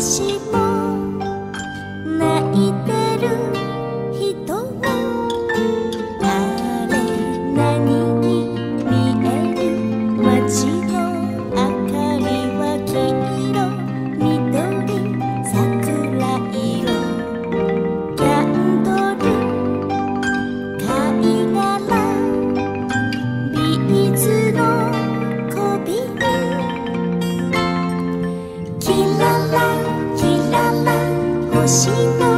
she bought.